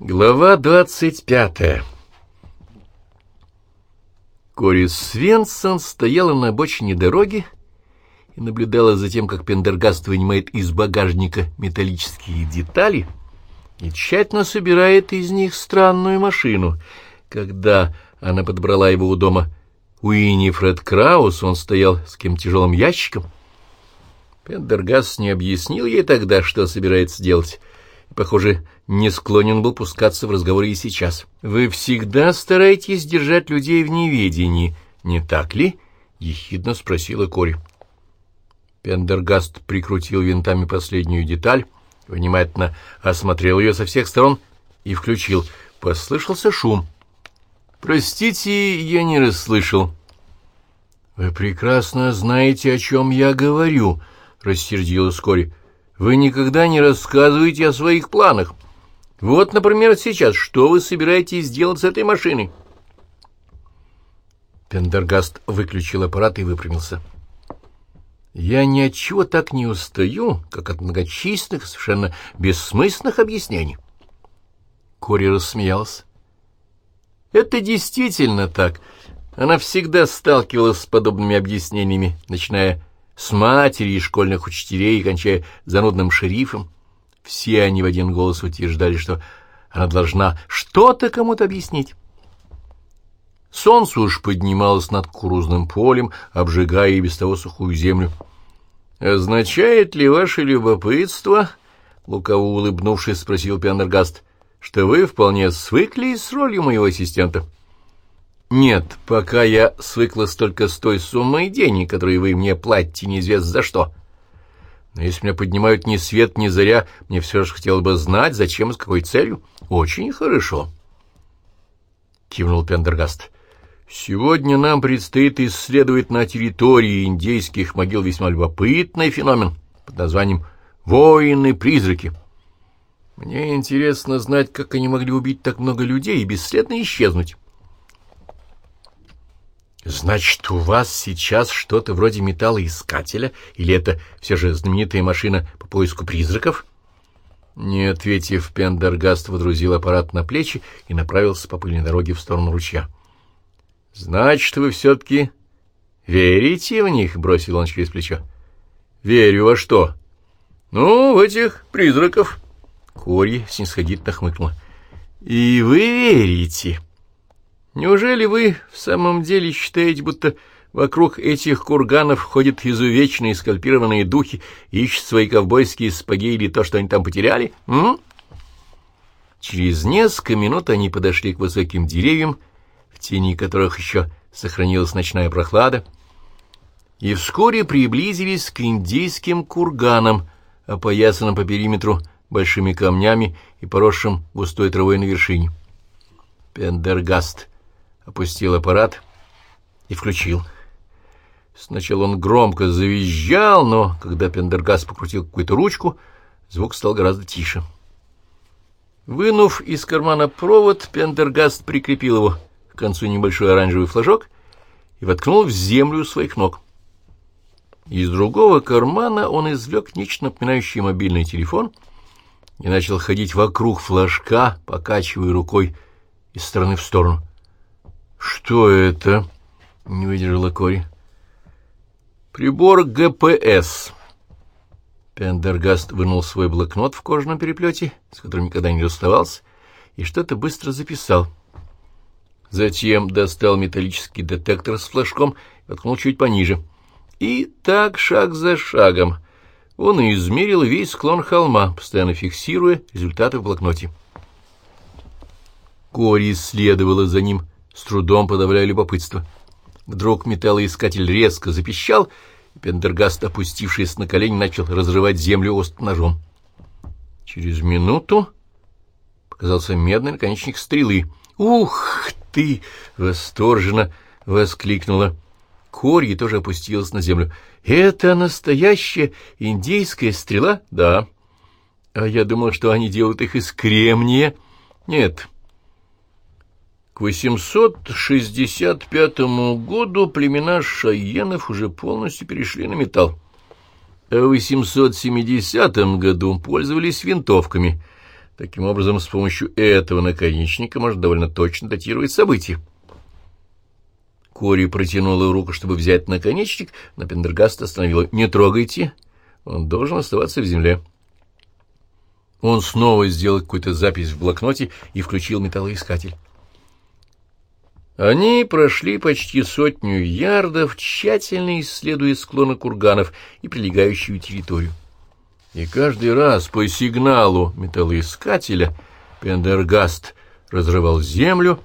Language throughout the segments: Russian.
Глава двадцать пятая Кори Свенсон стояла на обочине дороги и наблюдала за тем, как Пендергаст вынимает из багажника металлические детали и тщательно собирает из них странную машину. Когда она подобрала его у дома Уинифред Краус, он стоял с каким тяжелым ящиком. Пендергаст не объяснил ей тогда, что собирается делать — похоже, не склонен был пускаться в разговоры и сейчас. «Вы всегда стараетесь держать людей в неведении, не так ли?» — ехидно спросила Кори. Пендергаст прикрутил винтами последнюю деталь, внимательно осмотрел ее со всех сторон и включил. Послышался шум. «Простите, я не расслышал». «Вы прекрасно знаете, о чем я говорю», — рассердилась Кори. Вы никогда не рассказываете о своих планах. Вот, например, сейчас, что вы собираетесь сделать с этой машиной? Пендергаст выключил аппарат и выпрямился. Я ни от чего так не устаю, как от многочисленных, совершенно бессмысленных объяснений. Кори рассмеялась. Это действительно так. Она всегда сталкивалась с подобными объяснениями, начиная с матерью и школьных учителей, и кончая занудным шерифом. Все они в один голос утверждали, что она должна что-то кому-то объяснить. Солнце уж поднималось над кукурузным полем, обжигая и без того сухую землю. «Означает ли ваше любопытство, — лукаво улыбнувшись, спросил Пендергаст, — что вы вполне свыклись с ролью моего ассистента?» Нет, пока я свыклась только с той суммой денег, которые вы мне платите неизвестно за что. Но если меня поднимают ни свет, ни заря, мне все же хотелось бы знать, зачем и с какой целью. Очень хорошо. Кивнул Пендергаст. Сегодня нам предстоит исследовать на территории индейских могил весьма любопытный феномен под названием «Воины-призраки». Мне интересно знать, как они могли убить так много людей и бесследно исчезнуть. Значит, у вас сейчас что-то вроде металлоискателя, или это все же знаменитая машина по поиску призраков? Не ответив, Пендергаст водрузил аппарат на плечи и направился по пыльной дороге в сторону ручья. — Значит, вы все-таки верите в них? — бросил он через плечо. — Верю во что? — Ну, в этих призраков. Корье снисходительно хмыкнула. — И вы верите? — Неужели вы в самом деле считаете, будто вокруг этих курганов ходят изувеченные скальпированные духи ищут свои ковбойские сапоги или то, что они там потеряли? М? Через несколько минут они подошли к высоким деревьям, в тени которых еще сохранилась ночная прохлада, и вскоре приблизились к индейским курганам, опоясанным по периметру большими камнями и поросшим густой травой на вершине. Пендергаст опустил аппарат и включил. Сначала он громко завизжал, но когда Пендергаст покрутил какую-то ручку, звук стал гораздо тише. Вынув из кармана провод, Пендергаст прикрепил его к концу небольшой оранжевый флажок и воткнул в землю своих ног. Из другого кармана он извлек нечто напоминающее мобильный телефон и начал ходить вокруг флажка, покачивая рукой из стороны в сторону. «Что это?» — не выдержала Кори. «Прибор ГПС». Пендергаст вынул свой блокнот в кожаном переплете, с которым никогда не расставался, и что-то быстро записал. Затем достал металлический детектор с флажком и воткнул чуть пониже. И так, шаг за шагом, он измерил весь склон холма, постоянно фиксируя результаты в блокноте. Кори следовала за ним, с трудом подавляя любопытство. Вдруг металлоискатель резко запищал, и Пендергаст, опустившись на колени, начал разрывать землю острым ножом. Через минуту показался медный наконечник стрелы. «Ух ты!» — восторженно воскликнула. Корьи тоже опустилась на землю. «Это настоящая индейская стрела?» «Да». «А я думал, что они делают их из кремния». «Нет, 865 году племена шайенов уже полностью перешли на металл, в 870 году пользовались винтовками. Таким образом, с помощью этого наконечника можно довольно точно датировать события. Кори протянула руку, чтобы взять наконечник, но Пендергаст остановила. «Не трогайте, он должен оставаться в земле». Он снова сделал какую-то запись в блокноте и включил металлоискатель. Они прошли почти сотню ярдов, тщательно исследуя склоны курганов и прилегающую территорию. И каждый раз по сигналу металлоискателя Пендергаст разрывал землю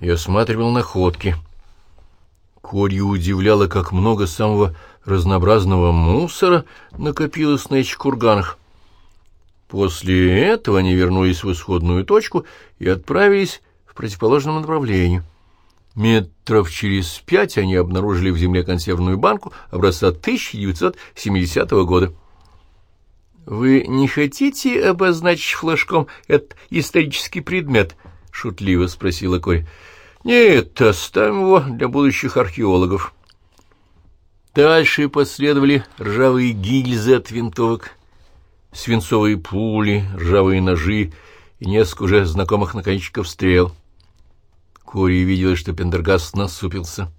и осматривал находки. Корью удивляло, как много самого разнообразного мусора накопилось на этих курганах. После этого они вернулись в исходную точку и отправились в противоположном направлении. Метров через пять они обнаружили в земле консервную банку образца 1970 года. «Вы не хотите обозначить флажком этот исторический предмет?» — шутливо спросила Корь. «Нет, оставим его для будущих археологов». Дальше последовали ржавые гильзы от винтовок, свинцовые пули, ржавые ножи и несколько уже знакомых наконечников стрел. Кори видела, что Пендергаст насупился.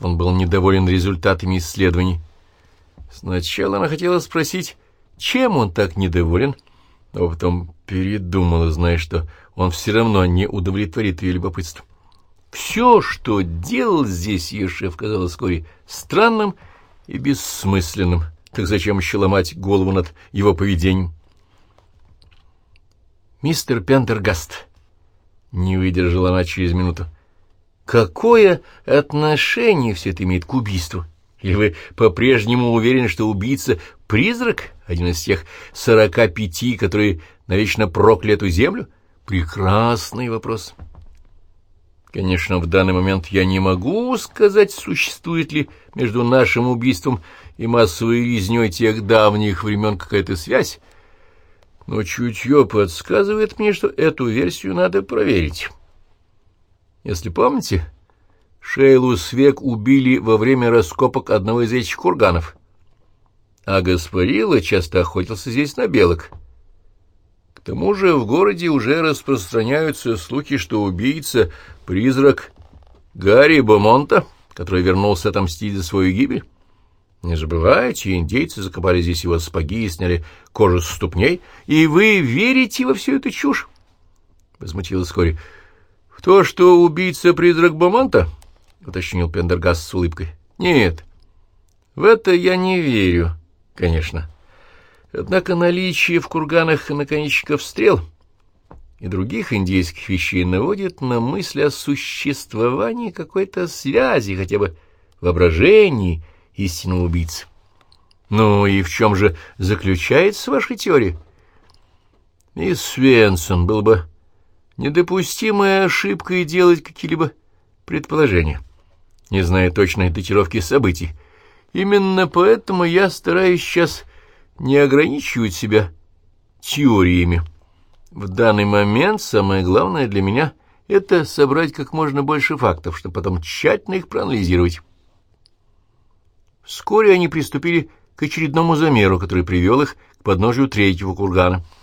Он был недоволен результатами исследований. Сначала она хотела спросить, чем он так недоволен, но потом передумала, зная, что он все равно не удовлетворит ее любопытство. Все, что делал здесь ее шеф, казалось вскоре странным и бессмысленным. Так зачем еще ломать голову над его поведением? «Мистер Пендергаст», — не выдержала она через минуту, — «какое отношение все это имеет к убийству?» Или вы по-прежнему уверены, что убийца — призрак, один из тех сорока пяти, которые навечно прокляли эту землю? Прекрасный вопрос. Конечно, в данный момент я не могу сказать, существует ли между нашим убийством и массовой резней тех давних времен какая-то связь, но чутье подсказывает мне, что эту версию надо проверить. Если помните, Шейлу Свек убили во время раскопок одного из этих курганов, а Гаспарилла часто охотился здесь на белок. К тому же в городе уже распространяются слухи, что убийца — призрак Гарри Бомонта, который вернулся отомстить за свою гибель. Не забывайте, индейцы закопали здесь его спаги и сняли кожу с ступней. И вы верите во всю эту чушь? — возмутилась Кори. — В то, что убийца — призрак Бомонта? —— уточнил Пендергаст с улыбкой. — Нет, в это я не верю, конечно. Однако наличие в курганах наконечников стрел и других индейских вещей наводит на мысль о существовании какой-то связи, хотя бы воображении истинного убийцы. Ну и в чем же заключается ваша теория? Мисс Свенсон, было бы недопустимой ошибкой делать какие-либо предположения. — не зная точной датировки событий. Именно поэтому я стараюсь сейчас не ограничивать себя теориями. В данный момент самое главное для меня — это собрать как можно больше фактов, чтобы потом тщательно их проанализировать. Вскоре они приступили к очередному замеру, который привел их к подножию третьего кургана —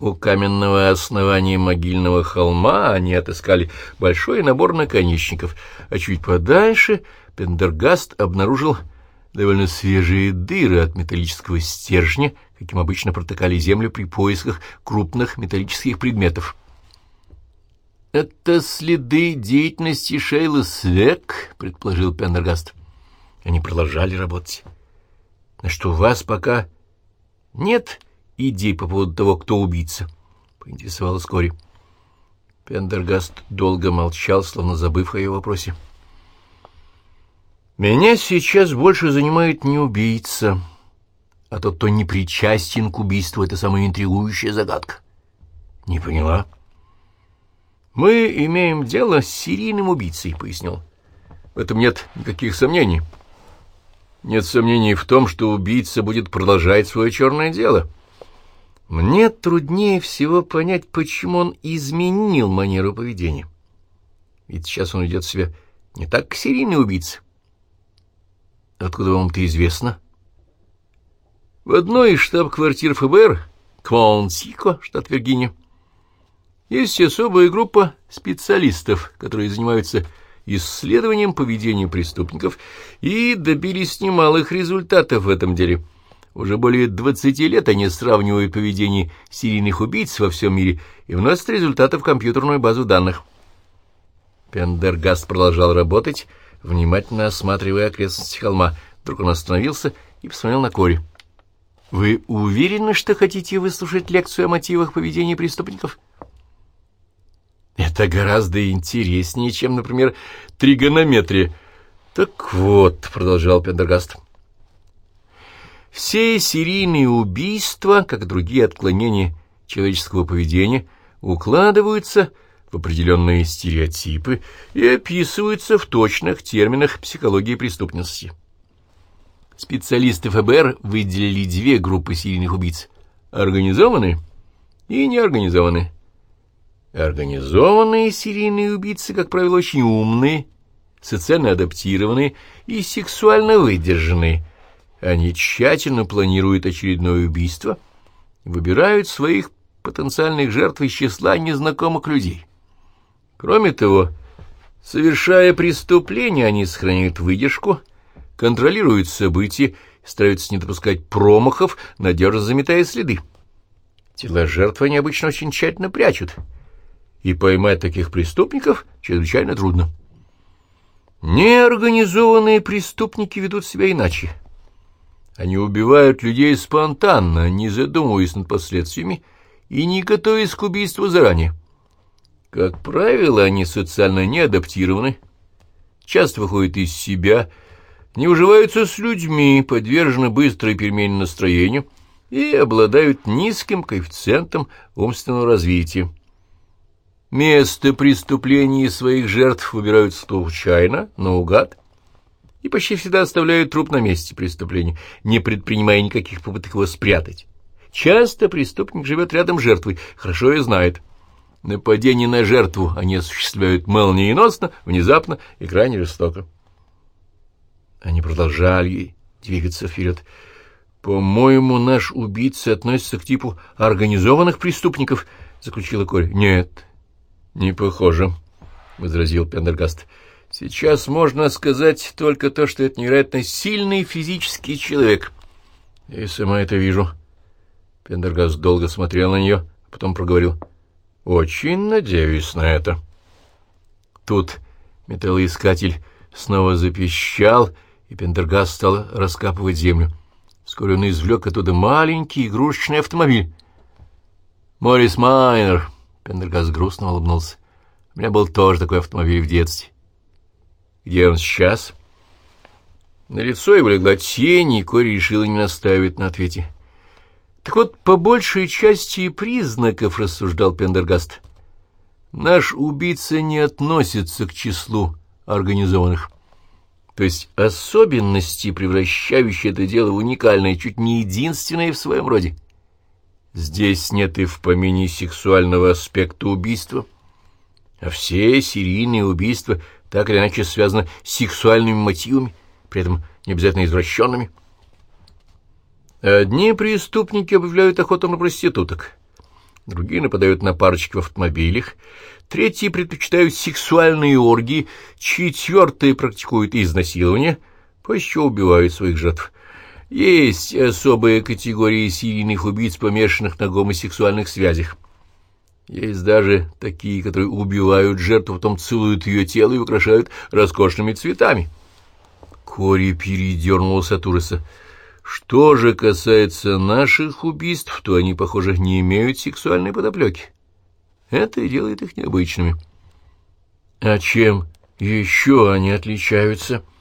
у каменного основания могильного холма они отыскали большой набор наконечников, а чуть подальше Пендергаст обнаружил довольно свежие дыры от металлического стержня, каким обычно протыкали землю при поисках крупных металлических предметов. «Это следы деятельности Шейла Свек», — предположил Пендергаст. Они продолжали работать. «На что у вас пока нет идей по поводу того, кто убийца? — поинтересовалась Кори. Пендергаст долго молчал, словно забыв о ее вопросе. «Меня сейчас больше занимает не убийца, а тот, кто не причастен к убийству. Это самая интригующая загадка». «Не поняла?» «Мы имеем дело с серийным убийцей», — пояснил. «В этом нет никаких сомнений. Нет сомнений в том, что убийца будет продолжать свое черное дело». Мне труднее всего понять, почему он изменил манеру поведения. Ведь сейчас он ведет себя не так, как серийный убийца. Откуда вам это известно? В одной из штаб-квартир ФБР Квонсико, штат Виргиния. Есть особая группа специалистов, которые занимаются исследованием поведения преступников и добились немалых результатов в этом деле. Уже более 20 лет они сравнивают поведение серийных убийц во всем мире и вносят результаты в компьютерную базу данных. Пендергаст продолжал работать, внимательно осматривая окрестности холма. Вдруг он остановился и посмотрел на Кори. «Вы уверены, что хотите выслушать лекцию о мотивах поведения преступников?» Это гораздо интереснее, чем, например, тригонометрия. Так вот, — продолжал Пендергаст, — все серийные убийства, как и другие отклонения человеческого поведения, укладываются в определенные стереотипы и описываются в точных терминах психологии преступности. Специалисты ФБР выделили две группы серийных убийц — организованные и неорганизованные. Организованные серийные убийцы, как правило, очень умные, социально адаптированные и сексуально выдержанные. Они тщательно планируют очередное убийство, выбирают своих потенциальных жертв из числа незнакомых людей. Кроме того, совершая преступление, они сохраняют выдержку, контролируют события, стараются не допускать промахов, надежно заметая следы. Тела жертвы они обычно очень тщательно прячут — и поймать таких преступников чрезвычайно трудно. Неорганизованные преступники ведут себя иначе. Они убивают людей спонтанно, не задумываясь над последствиями и не готовясь к убийству заранее. Как правило, они социально не адаптированы, часто выходят из себя, не уживаются с людьми, подвержены быстрой перемене настроению и обладают низким коэффициентом умственного развития. Место преступления своих жертв выбирают случайно, наугад, и почти всегда оставляют труп на месте преступления, не предпринимая никаких попыток его спрятать. Часто преступник живет рядом с жертвой, хорошо и знает. Нападение на жертву они осуществляют молниеносно, внезапно и крайне жестоко. Они продолжали двигаться вперед. «По-моему, наш убийца относится к типу организованных преступников», — заключила Кори. «Нет, «Не похоже», — возразил Пендергаст. «Сейчас можно сказать только то, что это невероятно сильный физический человек. Я и сама это вижу». Пендергаст долго смотрел на нее, а потом проговорил. «Очень надеюсь на это». Тут металлоискатель снова запищал, и Пендергаст стал раскапывать землю. Вскоре он извлек оттуда маленький игрушечный автомобиль. «Моррис Майнер», Пендергаст грустно улыбнулся. У меня был тоже такой автомобиль в детстве. Где он сейчас? На лицо его легла тень, и Кори решила не настаивать на ответе. Так вот, по большей части признаков, рассуждал Пендергаст, наш убийца не относится к числу организованных. То есть особенности, превращающие это дело в уникальное, чуть не единственное в своем роде. Здесь нет и в помине сексуального аспекта убийства, а все серийные убийства так или иначе связаны с сексуальными мотивами, при этом не обязательно извращенными. Одни преступники объявляют охоту на проституток, другие нападают на парочки в автомобилях, третьи предпочитают сексуальные оргии, четвертые практикуют изнасилование, после чего убивают своих жертв. Есть особые категории серийных убийц, помешанных на гомосексуальных связях. Есть даже такие, которые убивают жертву, потом целуют ее тело и украшают роскошными цветами. Кори передернулся от ужаса. Что же касается наших убийств, то они, похоже, не имеют сексуальной подоплеки. Это и делает их необычными. А чем еще они отличаются? —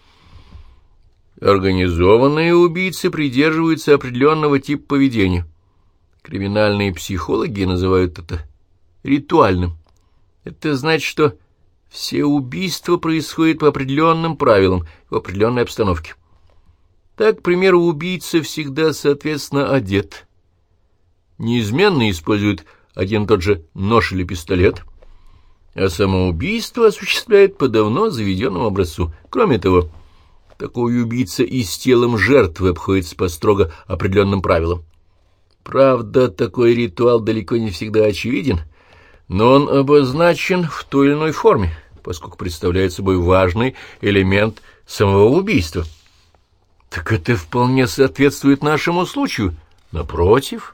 Организованные убийцы придерживаются определенного типа поведения. Криминальные психологи называют это ритуальным. Это значит, что все убийства происходят по определенным правилам, в определенной обстановке. Так, к примеру, убийца всегда, соответственно, одет. Неизменно использует один и тот же нож или пистолет, а самоубийство осуществляет по давно заведенному образцу. Кроме того, такой убийца и с телом жертвы обходится по строго определенным правилам. Правда, такой ритуал далеко не всегда очевиден, но он обозначен в той или иной форме, поскольку представляет собой важный элемент самого убийства. Так это вполне соответствует нашему случаю. Напротив,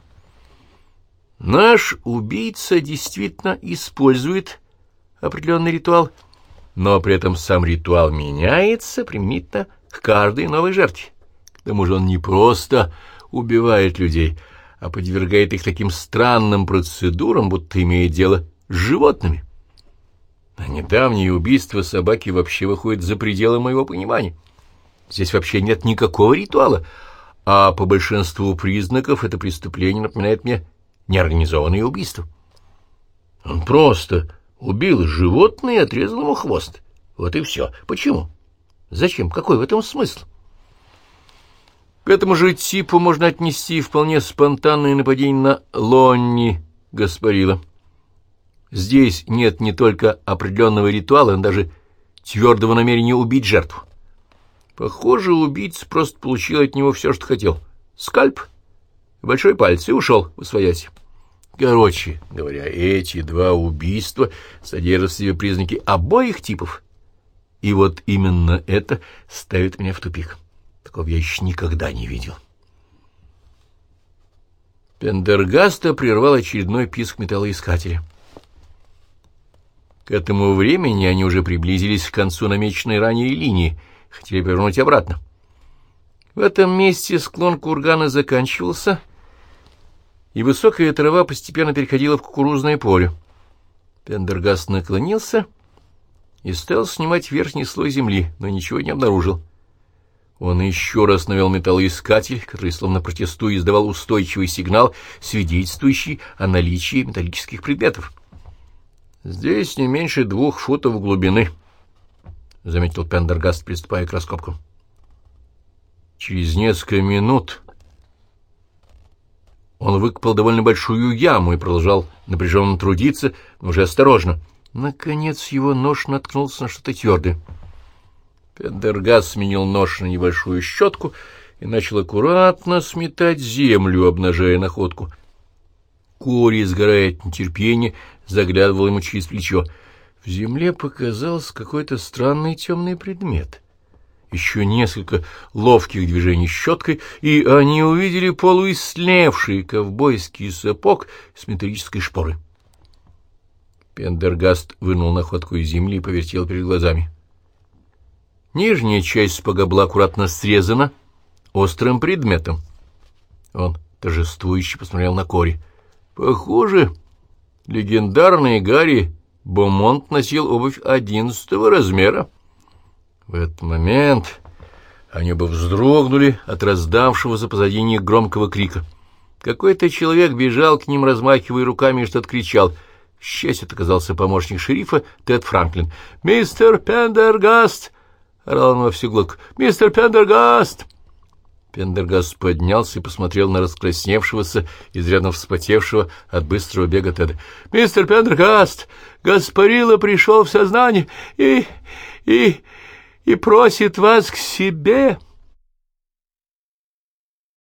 наш убийца действительно использует определенный ритуал, но при этом сам ритуал меняется применительно к каждой новой жертве. К тому же он не просто убивает людей, а подвергает их таким странным процедурам, будто имеет дело с животными. А недавнее убийство собаки вообще выходит за пределы моего понимания. Здесь вообще нет никакого ритуала, а по большинству признаков это преступление напоминает мне неорганизованное убийство. Он просто убил животное и отрезал ему хвост. Вот и все. Почему? Зачем? Какой в этом смысл? К этому же типу можно отнести вполне спонтанное нападение на Лонни Гаспарила. Здесь нет не только определенного ритуала, но даже твердого намерения убить жертву. Похоже, убийца просто получил от него все, что хотел. Скальп, большой палец и ушел в своясь. Короче говоря, эти два убийства содержат в себе признаки обоих типов. И вот именно это ставит меня в тупик. Такого я еще никогда не видел. Пендергаста прервал очередной писк металлоискателя. К этому времени они уже приблизились к концу намеченной ранее линии, хотели повернуть обратно. В этом месте склон кургана заканчивался — и высокая трава постепенно переходила в кукурузное поле. Пендергаст наклонился и стал снимать верхний слой земли, но ничего не обнаружил. Он еще раз навел металлоискатель, который, словно протестуя, издавал устойчивый сигнал, свидетельствующий о наличии металлических предметов. «Здесь не меньше двух футов глубины», — заметил Пендергаст, приступая к раскопкам. Через несколько минут он выкопал довольно большую яму и продолжал напряженно трудиться, но уже осторожно. Наконец его нож наткнулся на что-то твердое. Пендергас сменил нож на небольшую щетку и начал аккуратно сметать землю, обнажая находку. Кори, сгорая от нетерпения, заглядывал ему через плечо. В земле показался какой-то странный темный предмет — еще несколько ловких движений щеткой, и они увидели полуислевший ковбойский сапог с металлической шпорой. Пендергаст вынул находку из земли и повертел перед глазами. Нижняя часть сапога была аккуратно срезана острым предметом. Он торжествующе посмотрел на Кори. Похоже, легендарный Гарри Бомонт носил обувь одиннадцатого размера. В этот момент они оба вздрогнули от раздавшегося позади них громкого крика. Какой-то человек бежал к ним, размахивая руками, и что-то кричал. К счастью, оказался помощник шерифа Тед Франклин. «Мистер Пендергаст!» — орал он во всю глотку. «Мистер Пендергаст!» Пендергаст поднялся и посмотрел на раскрасневшегося, изрядно вспотевшего от быстрого бега Теда. «Мистер Пендергаст! Гаспарило пришел в сознание и... и...» и просит вас к себе.